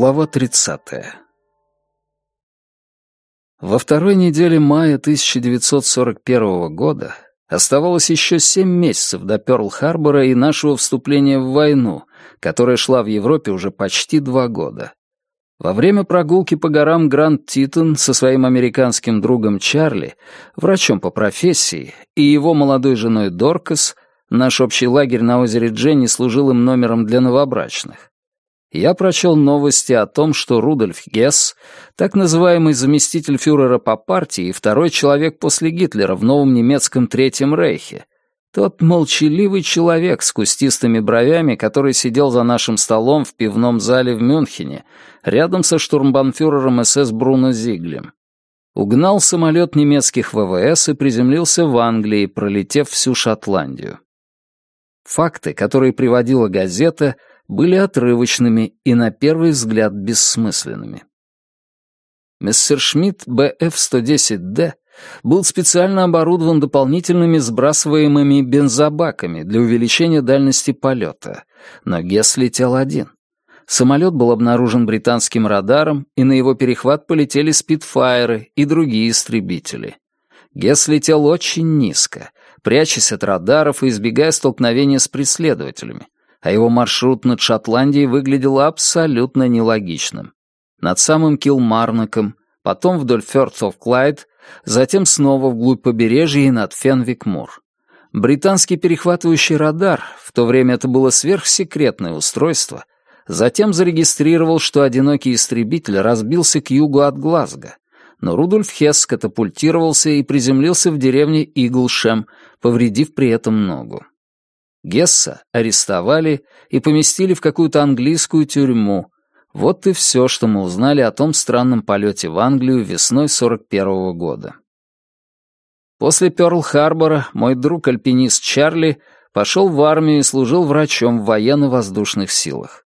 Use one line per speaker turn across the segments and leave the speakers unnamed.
Глава 30. Во второй неделе мая 1941 года оставалось еще семь месяцев до Пёрл-Харбора и нашего вступления в войну, которая шла в Европе уже почти два года. Во время прогулки по горам Гранд Титон со своим американским другом Чарли, врачом по профессии, и его молодой женой Доркас, наш общий лагерь на озере Дженни служил им номером для новобрачных я прочел новости о том, что Рудольф Гесс, так называемый заместитель фюрера по партии и второй человек после Гитлера в новом немецком Третьем Рейхе, тот молчаливый человек с кустистыми бровями, который сидел за нашим столом в пивном зале в Мюнхене, рядом со штурмбанфюрером СС Бруно Зиглем. Угнал самолет немецких ВВС и приземлился в Англии, пролетев всю Шотландию. Факты, которые приводила газета — были отрывочными и на первый взгляд бессмысленными. Мессершмитт БФ-110Д был специально оборудован дополнительными сбрасываемыми бензобаками для увеличения дальности полета, но Гесс летел один. Самолет был обнаружен британским радаром, и на его перехват полетели спидфайеры и другие истребители. Гесс летел очень низко, прячась от радаров и избегая столкновения с преследователями, а его маршрут над Шотландией выглядел абсолютно нелогичным. Над самым Килмарноком, потом вдоль Ферт-оф-Клайд, затем снова вглубь побережья и над Фенвик-Мур. Британский перехватывающий радар, в то время это было сверхсекретное устройство, затем зарегистрировал, что одинокий истребитель разбился к югу от Глазго, но Рудольф Хесс катапультировался и приземлился в деревне Иглшем, повредив при этом ногу. Гесса арестовали и поместили в какую-то английскую тюрьму. Вот и все, что мы узнали о том странном полете в Англию весной 41 -го года. После Пёрл-Харбора мой друг-альпинист Чарли пошел в армию и служил врачом в военно-воздушных силах.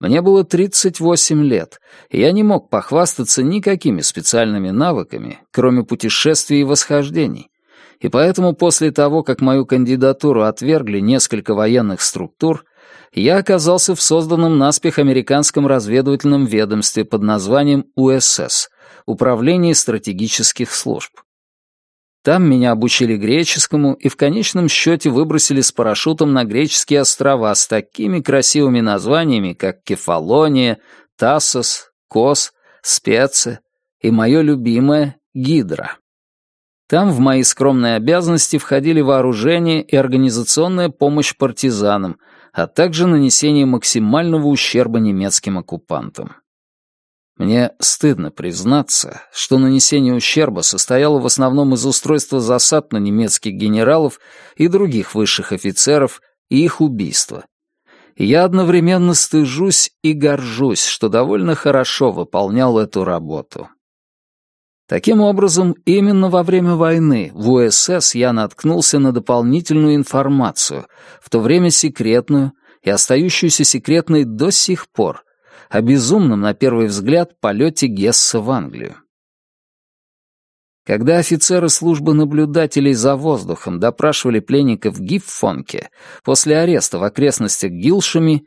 Мне было 38 лет, и я не мог похвастаться никакими специальными навыками, кроме путешествий и восхождений, и поэтому после того, как мою кандидатуру отвергли несколько военных структур, я оказался в созданном наспех американском разведывательном ведомстве под названием УСС — Управление стратегических служб. Там меня обучили греческому и в конечном счете выбросили с парашютом на греческие острова с такими красивыми названиями, как Кефалония, Тассос, Кос, Спеце и мое любимое — Гидра. Там в мои скромные обязанности входили вооружение и организационная помощь партизанам, а также нанесение максимального ущерба немецким оккупантам. Мне стыдно признаться, что нанесение ущерба состояло в основном из устройства засад на немецких генералов и других высших офицеров и их убийства. я одновременно стыжусь и горжусь, что довольно хорошо выполнял эту работу. Таким образом, именно во время войны в УСС я наткнулся на дополнительную информацию, в то время секретную и остающуюся секретной до сих пор, о безумном, на первый взгляд, полете Гесса в Англию. Когда офицеры службы наблюдателей за воздухом допрашивали пленников в Гиффонке после ареста в окрестностях Гилшами,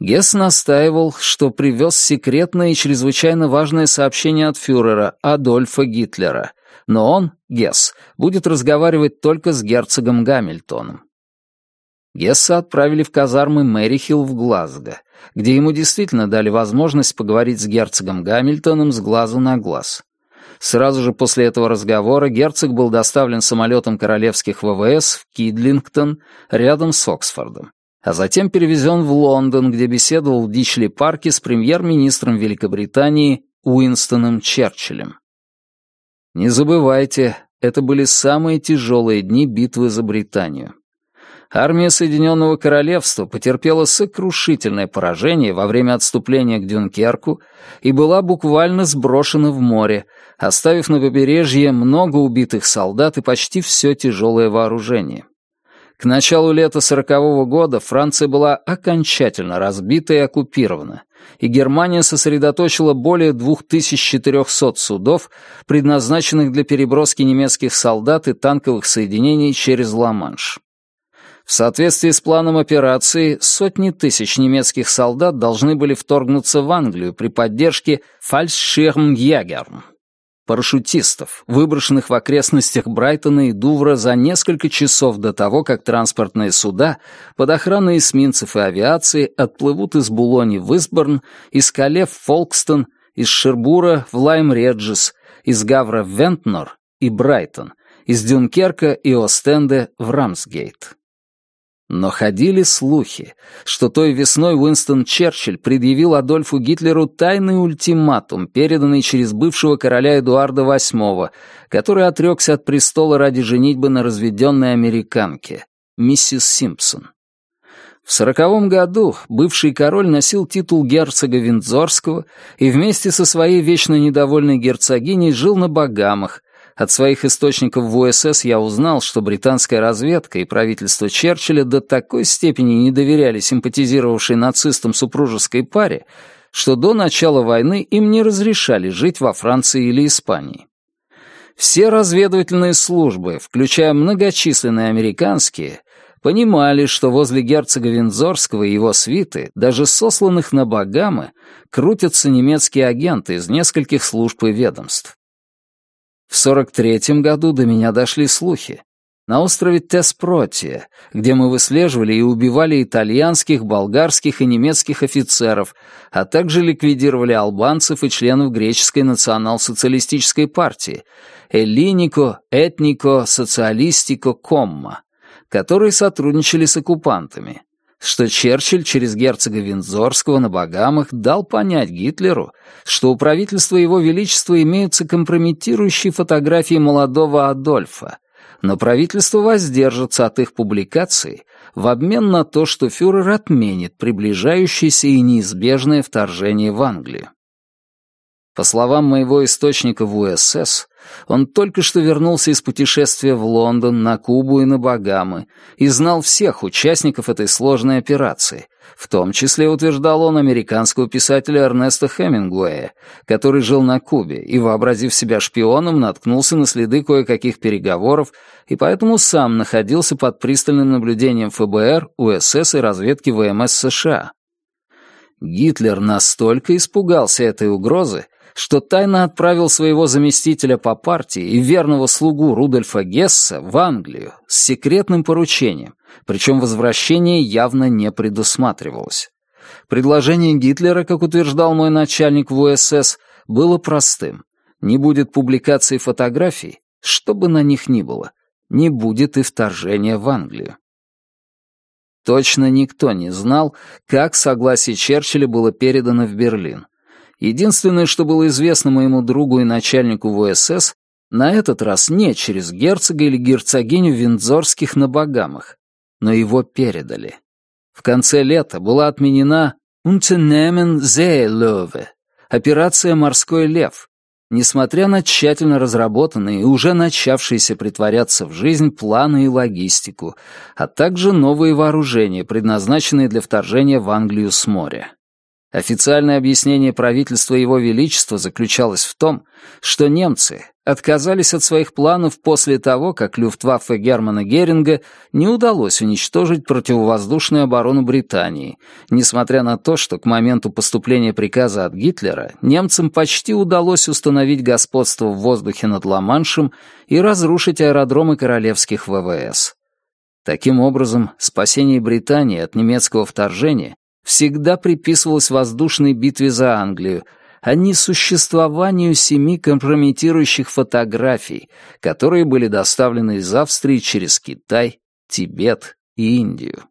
Гесс настаивал, что привез секретное и чрезвычайно важное сообщение от фюрера Адольфа Гитлера, но он, Гесс, будет разговаривать только с герцогом Гамильтоном. Гесса отправили в казармы Мэрихилл в Глазго, где ему действительно дали возможность поговорить с герцогом Гамильтоном с глазу на глаз. Сразу же после этого разговора герцог был доставлен самолетом королевских ВВС в Кидлингтон рядом с Оксфордом а затем перевезен в Лондон, где беседовал в Дичли-парке с премьер-министром Великобритании Уинстоном Черчиллем. Не забывайте, это были самые тяжелые дни битвы за Британию. Армия Соединенного Королевства потерпела сокрушительное поражение во время отступления к Дюнкерку и была буквально сброшена в море, оставив на побережье много убитых солдат и почти все тяжелое вооружение. К началу лета сорокового года Франция была окончательно разбита и оккупирована, и Германия сосредоточила более 2400 судов, предназначенных для переброски немецких солдат и танковых соединений через Ла-Манш. В соответствии с планом операции, сотни тысяч немецких солдат должны были вторгнуться в Англию при поддержке «Фальширмjägern» парашютистов, выброшенных в окрестностях Брайтона и Дувра за несколько часов до того, как транспортные суда под охраной эсминцев и авиации отплывут из Булони в Изборн, из Кале в Фолкстон, из Шербура в Лайм-Реджис, из Гавра в Вентнор и Брайтон, из Дюнкерка и Остенде в Рамсгейт. Но ходили слухи, что той весной Уинстон Черчилль предъявил Адольфу Гитлеру тайный ультиматум, переданный через бывшего короля Эдуарда VIII, который отрекся от престола ради женитьбы на разведенной американке, миссис Симпсон. В сороковом году бывший король носил титул герцога Виндзорского и вместе со своей вечно недовольной герцогиней жил на Багамах, от своих источников в УСС я узнал, что британская разведка и правительство Черчилля до такой степени не доверяли симпатизировавшей нацистам супружеской паре, что до начала войны им не разрешали жить во Франции или Испании. Все разведывательные службы, включая многочисленные американские, понимали, что возле герцога Виндзорского и его свиты, даже сосланных на Багамы, крутятся немецкие агенты из нескольких служб и ведомств. В 43-м году до меня дошли слухи. На острове Теспротия, где мы выслеживали и убивали итальянских, болгарских и немецких офицеров, а также ликвидировали албанцев и членов греческой национал-социалистической партии Эллинико, Этнико, Социалистико, Комма, которые сотрудничали с оккупантами что Черчилль через герцога Виндзорского на Багамах дал понять Гитлеру, что у правительства Его Величества имеются компрометирующие фотографии молодого Адольфа, но правительство воздержится от их публикации в обмен на то, что фюрер отменит приближающееся и неизбежное вторжение в Англию. По словам моего источника в УСС, он только что вернулся из путешествия в Лондон, на Кубу и на Багамы и знал всех участников этой сложной операции, в том числе, утверждал он, американского писателя Эрнеста Хемингуэя, который жил на Кубе и, вообразив себя шпионом, наткнулся на следы кое-каких переговоров и поэтому сам находился под пристальным наблюдением ФБР, УСС и разведки ВМС США. Гитлер настолько испугался этой угрозы, что тайно отправил своего заместителя по партии и верного слугу Рудольфа Гесса в Англию с секретным поручением, причем возвращение явно не предусматривалось. Предложение Гитлера, как утверждал мой начальник в УСС, было простым. Не будет публикации фотографий, что бы на них ни было, не будет и вторжения в Англию. Точно никто не знал, как согласие Черчилля было передано в Берлин. Единственное, что было известно моему другу и начальнику ВСС, на этот раз не через герцога или герцогиню Виндзорских на Багамах, но его передали. В конце лета была отменена «Unternehmen Seelöwe» — операция «Морской лев», несмотря на тщательно разработанные и уже начавшиеся притворяться в жизнь планы и логистику, а также новые вооружения, предназначенные для вторжения в Англию с моря. Официальное объяснение правительства Его Величества заключалось в том, что немцы отказались от своих планов после того, как Люфтваффе Германа Геринга не удалось уничтожить противовоздушную оборону Британии, несмотря на то, что к моменту поступления приказа от Гитлера немцам почти удалось установить господство в воздухе над Ла-Маншем и разрушить аэродромы королевских ВВС. Таким образом, спасение Британии от немецкого вторжения всегда приписывалось воздушной битве за Англию, а не существованию семи компрометирующих фотографий, которые были доставлены из Австрии через Китай, Тибет и Индию.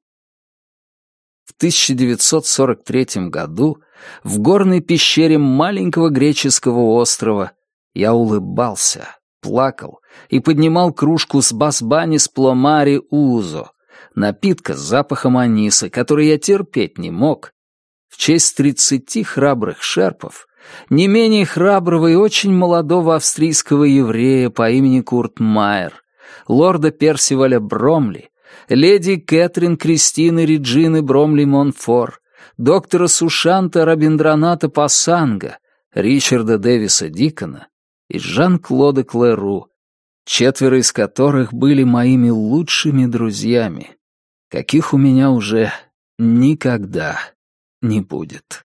В 1943 году в горной пещере маленького греческого острова я улыбался, плакал и поднимал кружку с басбани с пломари Узо, напитка с запахом аниса, который я терпеть не мог, в честь тридцати храбрых шерпов, не менее храброго и очень молодого австрийского еврея по имени Курт Майер, лорда Персиваля Бромли, леди Кэтрин Кристины Реджины Бромли Монфор, доктора Сушанта Рабиндраната Пасанга, Ричарда Дэвиса Дикона и Жан-Клода Клеру, четверо из которых были моими лучшими друзьями. Каких у меня уже никогда не будет.